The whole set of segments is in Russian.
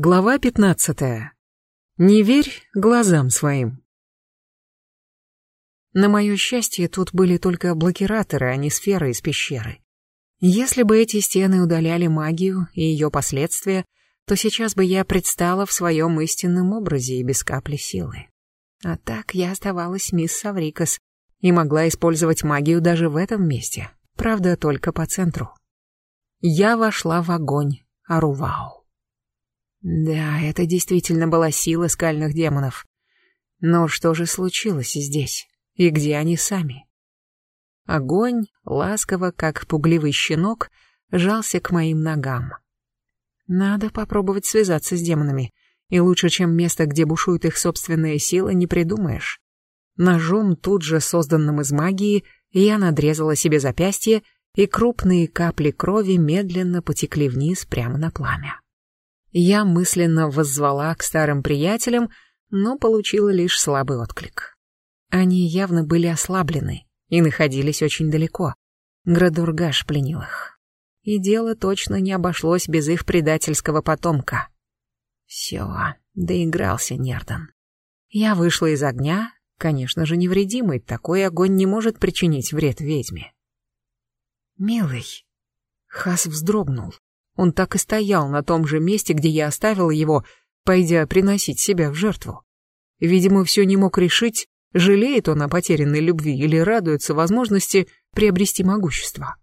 Глава пятнадцатая. Не верь глазам своим. На мое счастье, тут были только блокираторы, а не сферы из пещеры. Если бы эти стены удаляли магию и ее последствия, то сейчас бы я предстала в своем истинном образе и без капли силы. А так я оставалась мисс Саврикас и могла использовать магию даже в этом месте, правда, только по центру. Я вошла в огонь Арувау. Да, это действительно была сила скальных демонов. Но что же случилось здесь? И где они сами? Огонь, ласково, как пугливый щенок, жался к моим ногам. Надо попробовать связаться с демонами, и лучше, чем место, где бушуют их собственные силы, не придумаешь. Ножом, тут же созданным из магии, я надрезала себе запястье, и крупные капли крови медленно потекли вниз прямо на пламя. Я мысленно воззвала к старым приятелям, но получила лишь слабый отклик. Они явно были ослаблены и находились очень далеко. Градургаш пленил их. И дело точно не обошлось без их предательского потомка. Все, доигрался Нердан. Я вышла из огня, конечно же, невредимый, такой огонь не может причинить вред ведьме. «Милый», Хас вздрогнул. Он так и стоял на том же месте, где я оставила его, пойдя приносить себя в жертву. Видимо, все не мог решить, жалеет он о потерянной любви или радуется возможности приобрести могущество.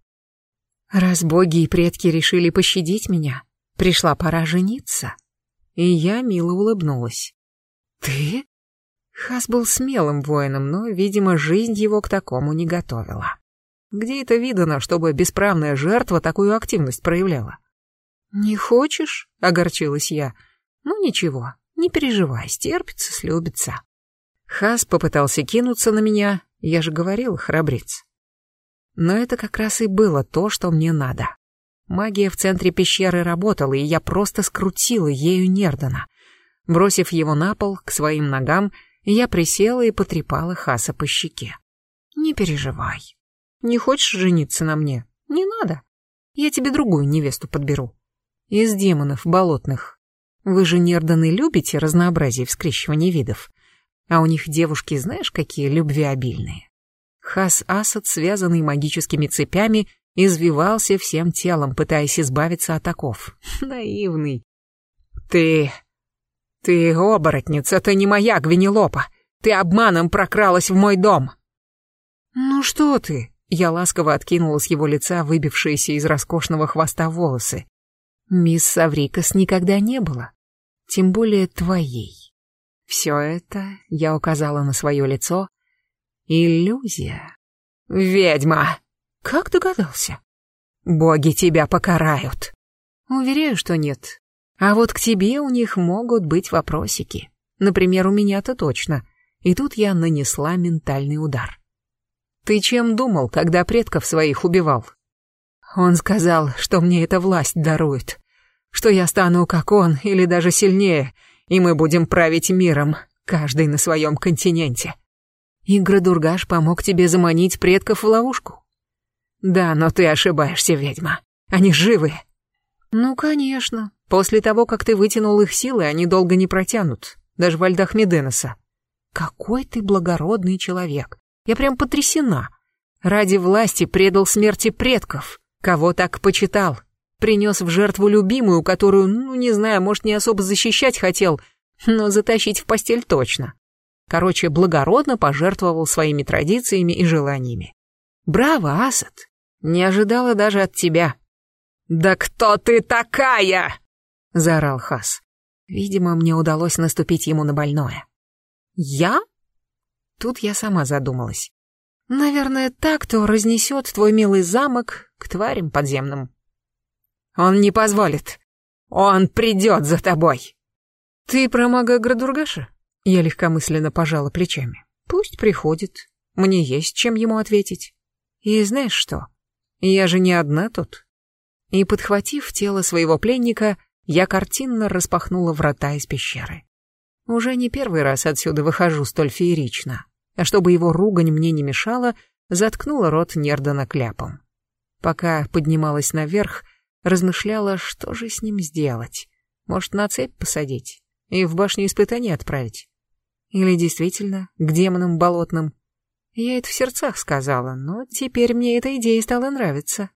Раз боги и предки решили пощадить меня, пришла пора жениться. И я мило улыбнулась. «Ты?» Хас был смелым воином, но, видимо, жизнь его к такому не готовила. Где это видано, чтобы бесправная жертва такую активность проявляла? «Не хочешь?» — огорчилась я. «Ну ничего, не переживай, стерпится, слюбится». Хас попытался кинуться на меня, я же говорил, храбрец. Но это как раз и было то, что мне надо. Магия в центре пещеры работала, и я просто скрутила ею Нердана. Бросив его на пол, к своим ногам, я присела и потрепала Хаса по щеке. «Не переживай. Не хочешь жениться на мне? Не надо. Я тебе другую невесту подберу из демонов болотных. Вы же нерданы любите разнообразие в скрещивании видов. А у них девушки знаешь какие любвеобильные. Хас Асад, связанный магическими цепями, извивался всем телом, пытаясь избавиться от оков. Наивный. Ты... Ты оборотница, ты не моя Гвинелопа. Ты обманом прокралась в мой дом. Ну что ты? Я ласково откинула с его лица выбившиеся из роскошного хвоста волосы. Мисс Саврикас никогда не было, тем более твоей. Все это, я указала на свое лицо, иллюзия. Ведьма! Как догадался? Боги тебя покарают. Уверяю, что нет. А вот к тебе у них могут быть вопросики. Например, у меня-то точно. И тут я нанесла ментальный удар. Ты чем думал, когда предков своих убивал? Он сказал, что мне эта власть дарует, что я стану как он или даже сильнее, и мы будем править миром, каждый на своем континенте. Игра Дургаш помог тебе заманить предков в ловушку? Да, но ты ошибаешься, ведьма. Они живы. Ну, конечно. После того, как ты вытянул их силы, они долго не протянут, даже во льдах Меденоса. Какой ты благородный человек. Я прям потрясена. Ради власти предал смерти предков. Кого так почитал? Принес в жертву любимую, которую, ну, не знаю, может, не особо защищать хотел, но затащить в постель точно. Короче, благородно пожертвовал своими традициями и желаниями. Браво, Асад! Не ожидала даже от тебя. «Да кто ты такая?» — заорал Хас. Видимо, мне удалось наступить ему на больное. «Я?» Тут я сама задумалась. Наверное, так, кто разнесет твой милый замок к тварям подземным. Он не позволит. Он придет за тобой. Ты про мага Градургаша? Я легкомысленно пожала плечами. Пусть приходит. Мне есть чем ему ответить. И знаешь что? Я же не одна тут. И, подхватив тело своего пленника, я картинно распахнула врата из пещеры. Уже не первый раз отсюда выхожу столь феерично а чтобы его ругань мне не мешала, заткнула рот Нердана кляпом. Пока поднималась наверх, размышляла, что же с ним сделать. Может, на цепь посадить и в башню испытаний отправить? Или действительно к демонам болотным? Я это в сердцах сказала, но теперь мне эта идея стала нравиться.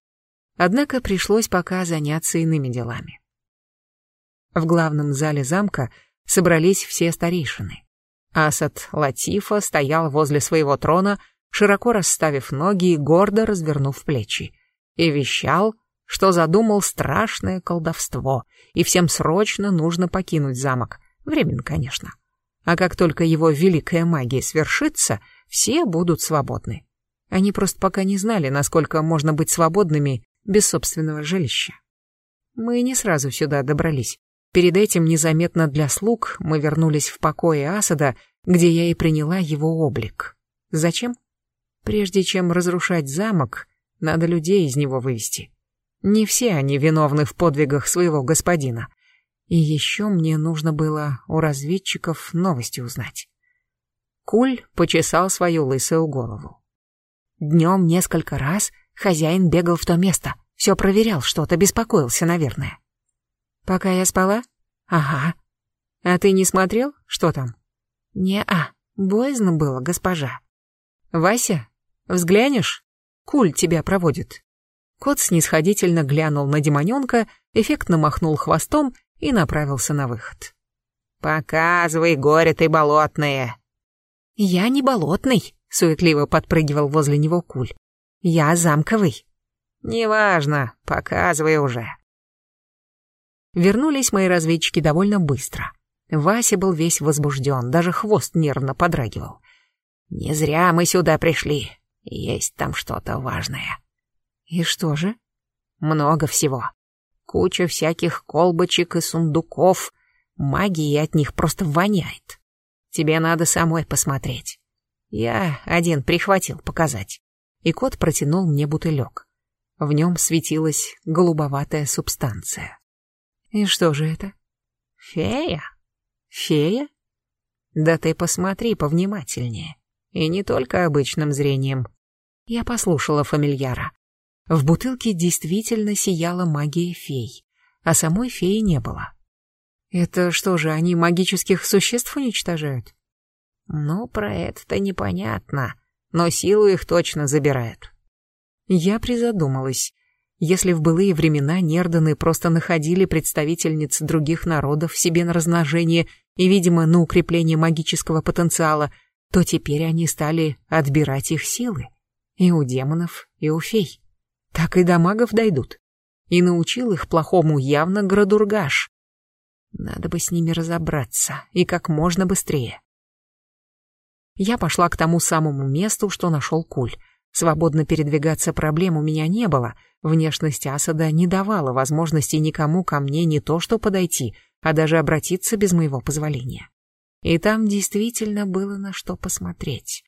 Однако пришлось пока заняться иными делами. В главном зале замка собрались все старейшины. Асад Латифа стоял возле своего трона, широко расставив ноги и гордо развернув плечи, и вещал, что задумал страшное колдовство, и всем срочно нужно покинуть замок, временно, конечно. А как только его великая магия свершится, все будут свободны. Они просто пока не знали, насколько можно быть свободными без собственного жилища. Мы не сразу сюда добрались. Перед этим незаметно для слуг мы вернулись в покои Асада, где я и приняла его облик. Зачем? Прежде чем разрушать замок, надо людей из него вывести. Не все они виновны в подвигах своего господина. И еще мне нужно было у разведчиков новости узнать. Куль почесал свою лысую голову. Днем несколько раз хозяин бегал в то место, все проверял что-то, беспокоился, наверное. Пока я спала? Ага. А ты не смотрел, что там? Не-а, боязно было, госпожа. Вася, взглянешь? Куль тебя проводит. Кот снисходительно глянул на демоненка, эффектно махнул хвостом и направился на выход. «Показывай, горе ты болотное!» «Я не болотный», — суетливо подпрыгивал возле него куль. «Я замковый». «Неважно, показывай уже». Вернулись мои разведчики довольно быстро. Вася был весь возбужден, даже хвост нервно подрагивал. «Не зря мы сюда пришли. Есть там что-то важное». «И что же?» «Много всего. Куча всяких колбочек и сундуков. Магии от них просто воняет. Тебе надо самой посмотреть. Я один прихватил показать. И кот протянул мне бутылек. В нем светилась голубоватая субстанция. И что же это? Фея? Фея? Да ты посмотри повнимательнее. И не только обычным зрением. Я послушала фамильяра. В бутылке действительно сияла магия фей, а самой феи не было. Это что же, они магических существ уничтожают? Ну, про это-то непонятно, но силу их точно забирают. Я призадумалась. Если в былые времена нерданы просто находили представительниц других народов себе на размножение и, видимо, на укрепление магического потенциала, то теперь они стали отбирать их силы. И у демонов, и у фей так и до магов дойдут. И научил их плохому явно Градургаш. Надо бы с ними разобраться, и как можно быстрее. Я пошла к тому самому месту, что нашел Куль. Свободно передвигаться проблем у меня не было, внешность Асада не давала возможности никому ко мне не то что подойти, а даже обратиться без моего позволения. И там действительно было на что посмотреть.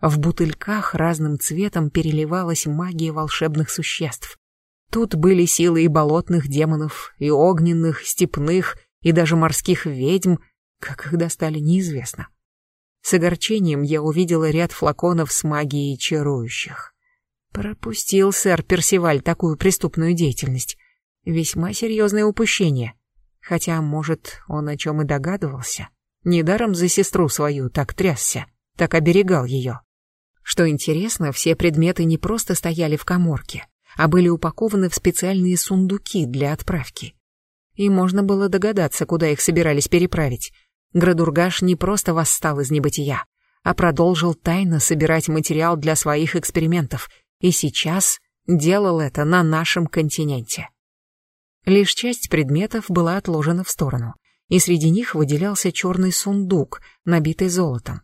В бутыльках разным цветом переливалась магия волшебных существ. Тут были силы и болотных демонов, и огненных, степных, и даже морских ведьм, как их достали, неизвестно. С огорчением я увидела ряд флаконов с магией чарующих. Пропустил сэр Персиваль такую преступную деятельность. Весьма серьезное упущение. Хотя, может, он о чем и догадывался. Недаром за сестру свою так трясся, так оберегал ее. Что интересно, все предметы не просто стояли в коморке, а были упакованы в специальные сундуки для отправки. И можно было догадаться, куда их собирались переправить. Градургаш не просто восстал из небытия, а продолжил тайно собирать материал для своих экспериментов, и сейчас делал это на нашем континенте. Лишь часть предметов была отложена в сторону, и среди них выделялся черный сундук, набитый золотом.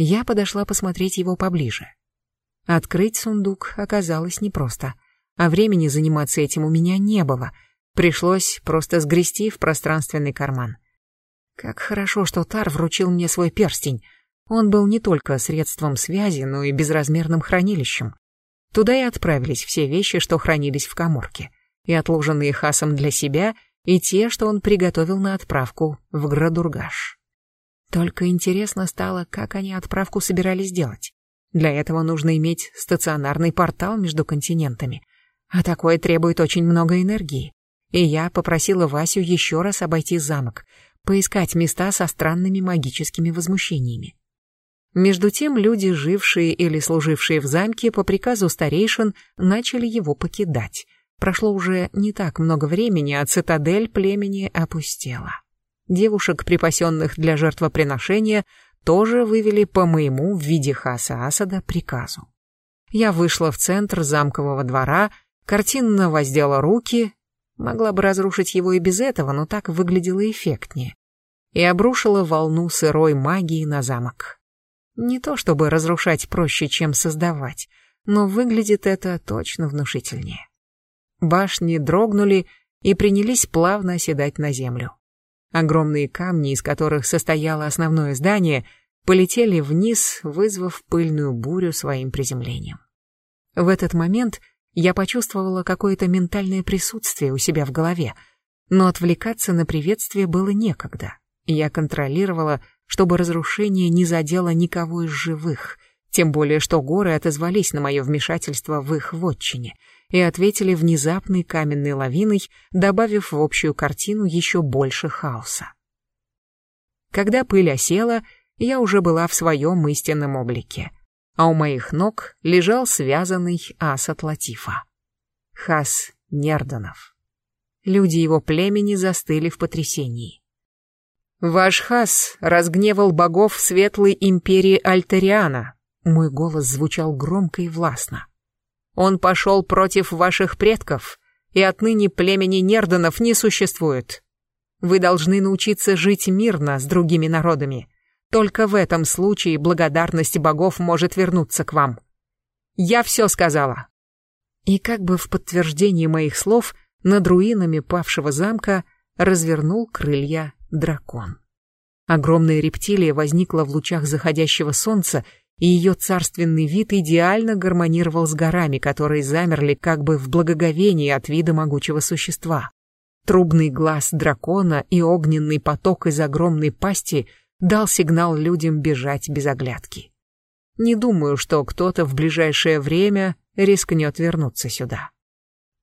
Я подошла посмотреть его поближе. Открыть сундук оказалось непросто, а времени заниматься этим у меня не было. Пришлось просто сгрести в пространственный карман. Как хорошо, что Тар вручил мне свой перстень. Он был не только средством связи, но и безразмерным хранилищем. Туда и отправились все вещи, что хранились в коморке, и отложенные Хасом для себя, и те, что он приготовил на отправку в Градургаш. Только интересно стало, как они отправку собирались делать. Для этого нужно иметь стационарный портал между континентами, а такое требует очень много энергии. и я попросила Васю еще раз обойти замок, поискать места со странными магическими возмущениями. Между тем люди, жившие или служившие в замке, по приказу старейшин начали его покидать. Прошло уже не так много времени, а цитадель племени опустела. Девушек, припасенных для жертвоприношения, тоже вывели по моему в виде Хаса Асада приказу. Я вышла в центр замкового двора, картинно воздела руки, могла бы разрушить его и без этого, но так выглядело эффектнее, и обрушила волну сырой магии на замок. Не то чтобы разрушать проще, чем создавать, но выглядит это точно внушительнее. Башни дрогнули и принялись плавно оседать на землю. Огромные камни, из которых состояло основное здание, полетели вниз, вызвав пыльную бурю своим приземлением. В этот момент я почувствовала какое-то ментальное присутствие у себя в голове, но отвлекаться на приветствие было некогда. Я контролировала, чтобы разрушение не задело никого из живых, тем более что горы отозвались на мое вмешательство в их вотчине и ответили внезапной каменной лавиной, добавив в общую картину еще больше хаоса. Когда пыль осела, я уже была в своем истинном облике, а у моих ног лежал связанный Асад Латифа. Хас Нерданов. Люди его племени застыли в потрясении. «Ваш Хас разгневал богов светлой империи Альтариана», мой голос звучал громко и властно. «Он пошел против ваших предков, и отныне племени Нерданов не существует. Вы должны научиться жить мирно с другими народами, только в этом случае благодарность богов может вернуться к вам. Я все сказала. И как бы в подтверждение моих слов над руинами павшего замка развернул крылья дракон. Огромная рептилия возникла в лучах заходящего солнца, и ее царственный вид идеально гармонировал с горами, которые замерли как бы в благоговении от вида могучего существа. Трубный глаз дракона и огненный поток из огромной пасти дал сигнал людям бежать без оглядки. Не думаю, что кто-то в ближайшее время рискнет вернуться сюда.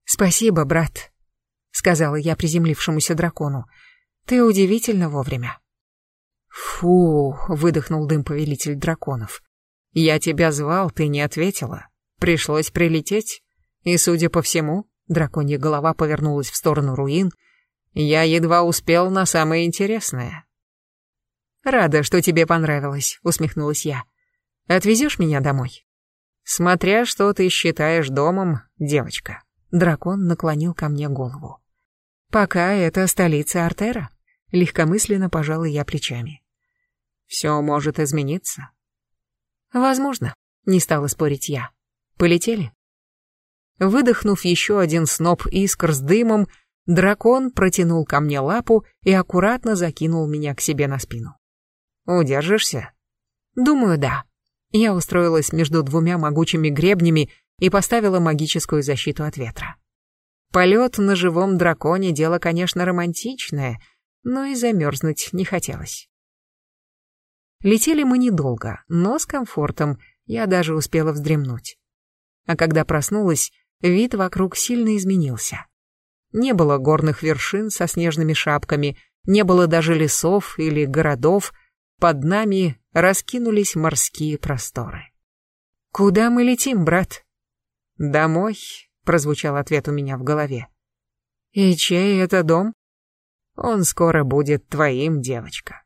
«Спасибо, брат», — сказала я приземлившемуся дракону. «Ты удивительно вовремя». «Фу», — выдохнул дым повелитель драконов. «Я тебя звал, ты не ответила. Пришлось прилететь. И, судя по всему, драконья голова повернулась в сторону руин, я едва успел на самое интересное. «Рада, что тебе понравилось», — усмехнулась я. «Отвезешь меня домой?» «Смотря что ты считаешь домом, девочка». Дракон наклонил ко мне голову. «Пока это столица Артера», — легкомысленно пожала я плечами. «Все может измениться». «Возможно», — не стала спорить я. «Полетели?» Выдохнув еще один сноп искр с дымом, дракон протянул ко мне лапу и аккуратно закинул меня к себе на спину. Удержишься? Думаю, да. Я устроилась между двумя могучими гребнями и поставила магическую защиту от ветра. Полет на живом драконе — дело, конечно, романтичное, но и замерзнуть не хотелось. Летели мы недолго, но с комфортом, я даже успела вздремнуть. А когда проснулась, вид вокруг сильно изменился. Не было горных вершин со снежными шапками, не было даже лесов или городов — под нами раскинулись морские просторы. «Куда мы летим, брат?» «Домой», — прозвучал ответ у меня в голове. «И чей это дом?» «Он скоро будет твоим, девочка».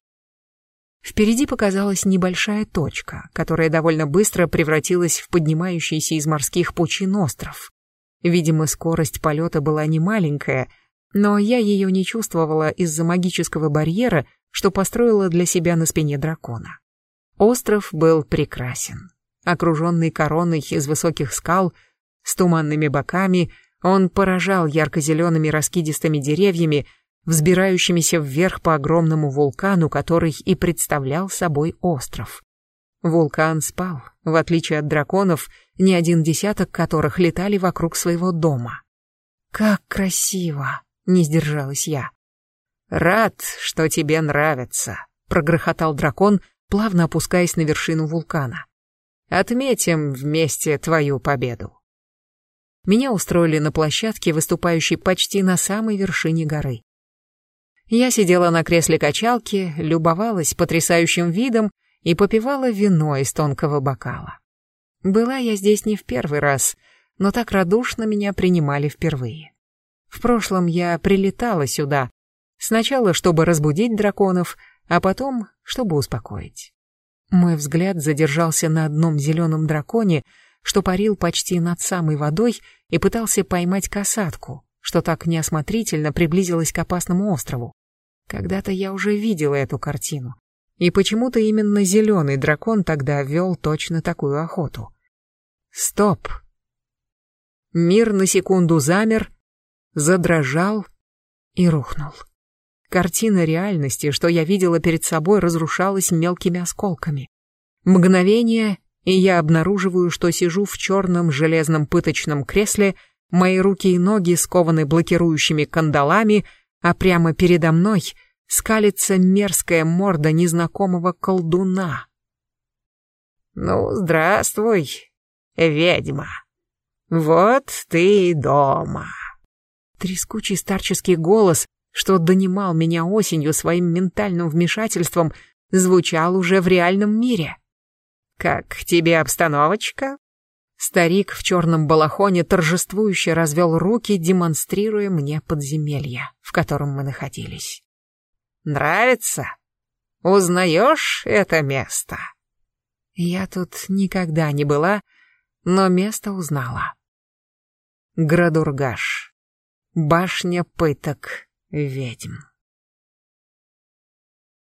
Впереди показалась небольшая точка, которая довольно быстро превратилась в поднимающийся из морских пучин остров. Видимо, скорость полета была не маленькая, но я ее не чувствовала из-за магического барьера, что построила для себя на спине дракона. Остров был прекрасен. Окруженный короной из высоких скал, с туманными боками, он поражал ярко-зелеными раскидистыми деревьями, взбирающимися вверх по огромному вулкану, который и представлял собой остров. Вулкан спал, в отличие от драконов, не один десяток которых летали вокруг своего дома. «Как красиво!» — не сдержалась я. «Рад, что тебе нравится», — прогрохотал дракон, плавно опускаясь на вершину вулкана. «Отметим вместе твою победу». Меня устроили на площадке, выступающей почти на самой вершине горы. Я сидела на кресле качалки, любовалась потрясающим видом и попивала вино из тонкого бокала. Была я здесь не в первый раз, но так радушно меня принимали впервые. В прошлом я прилетала сюда, сначала чтобы разбудить драконов, а потом чтобы успокоить. Мой взгляд задержался на одном зеленом драконе, что парил почти над самой водой и пытался поймать касатку, что так неосмотрительно приблизилась к опасному острову. Когда-то я уже видела эту картину, и почему-то именно зеленый дракон тогда вел точно такую охоту. Стоп! Мир на секунду замер, задрожал и рухнул. Картина реальности, что я видела перед собой, разрушалась мелкими осколками. Мгновение, и я обнаруживаю, что сижу в черном железном пыточном кресле, мои руки и ноги скованы блокирующими кандалами, а прямо передо мной скалится мерзкая морда незнакомого колдуна. «Ну, здравствуй, ведьма. Вот ты и дома». Трескучий старческий голос, что донимал меня осенью своим ментальным вмешательством, звучал уже в реальном мире. «Как тебе обстановочка?» Старик в черном балахоне торжествующе развел руки, демонстрируя мне подземелье, в котором мы находились. «Нравится? Узнаешь это место?» Я тут никогда не была, но место узнала. Градургаш. Башня пыток ведьм.